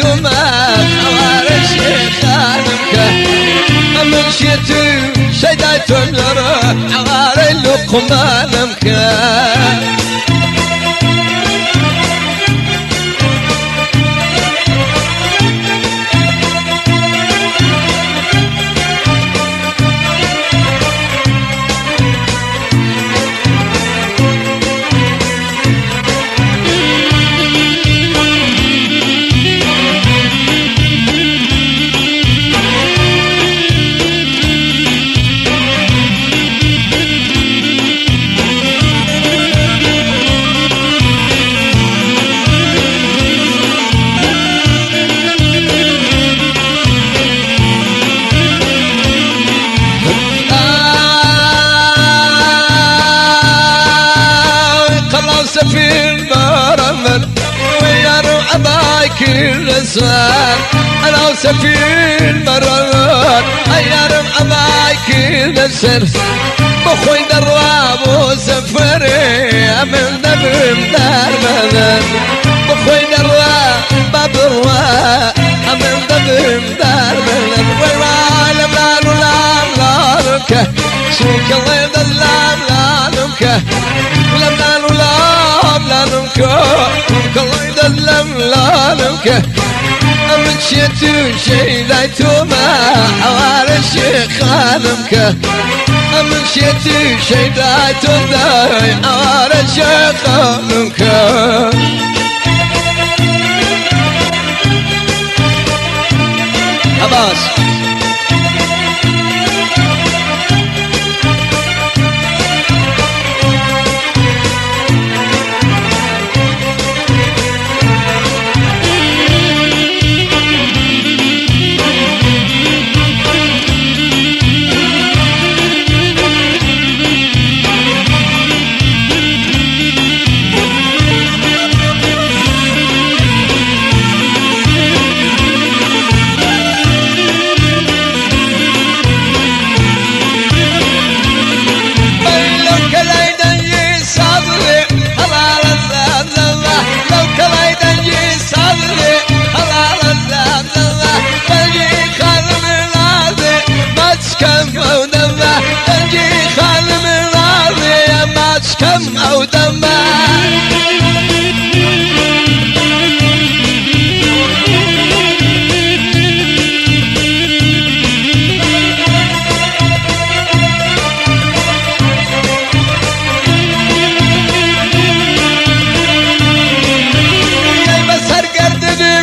مشيت شيلت ما خوار خانمك مشيت شيلت ما كل سوار أنا وسفي البرمل ويا رعباي كل سر بخوي دراب وسفري من دبم دار بدن بخوي دراب باب الرواء من دبم دار ويوالم لا لا لا لك سوك الله لا لا لك نالو لام لانمك الله يدلم لانمك مشيت شيلت ما حوار الشيخ خانمك مشيت شيلت داي حوار الشيخ خانمك عباس ما تشكم أو دمه بسر قردني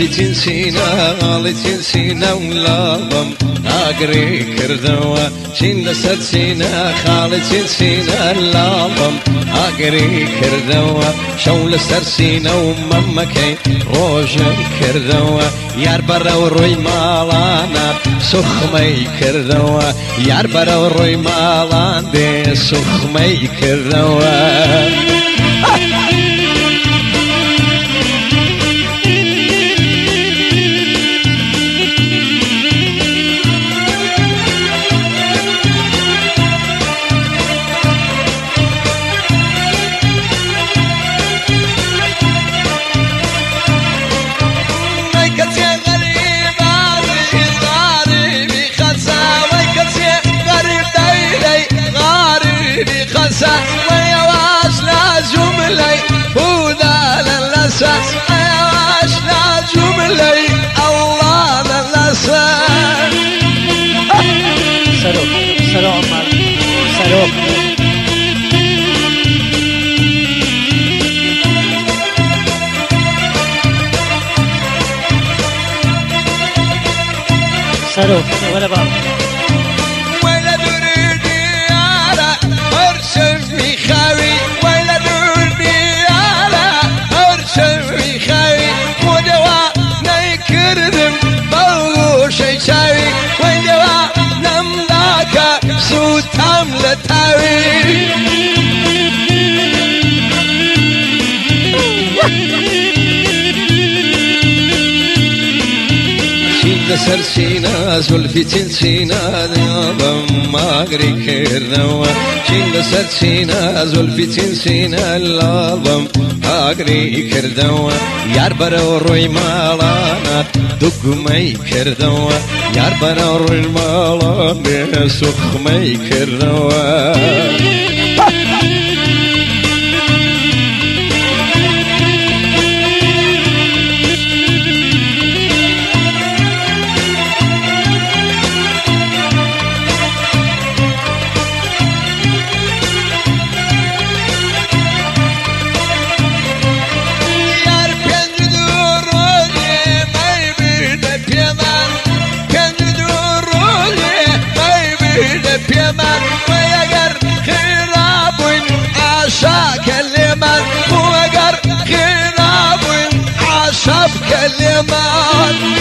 لیتین سینە ئاڵیتین سینە وڵاوم ئاگری کردەوە چین لەسەر سینە خاڵیتین سینە لاڵم ئاگری کردەوە شەو لەسەر سینە و مەمەکەی ڕۆژم کردەوە یار بەرە و ڕووی ماڵانە سوخمەی کردەوە یار بەرە و ڕووی ماڵان دێ سوخمەی کردەوە. Ha ha! تاوي شين سر سينا زلفي تنسينا ذنبا ما أقري كرنوا شين سر سينا زلفي تنسينا الألبم أقري كردوا يار برا روي مالانا دق مي كردوا يار برا روي مالانا سخ مي about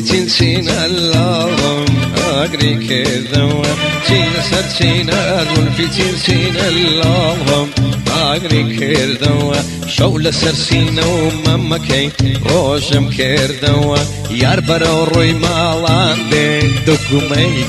تنسينا اللهم أقري كذا سين سر سينا زلفي تنسينا اللهم أقري كذا شولة سر سينا وماما كي روشم كردوا يار برا روي مالان دي دقو مي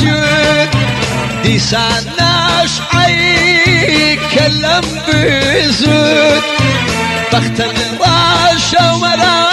باجود ديسان ناش عي كلم بزود بخت الراشا ومرارا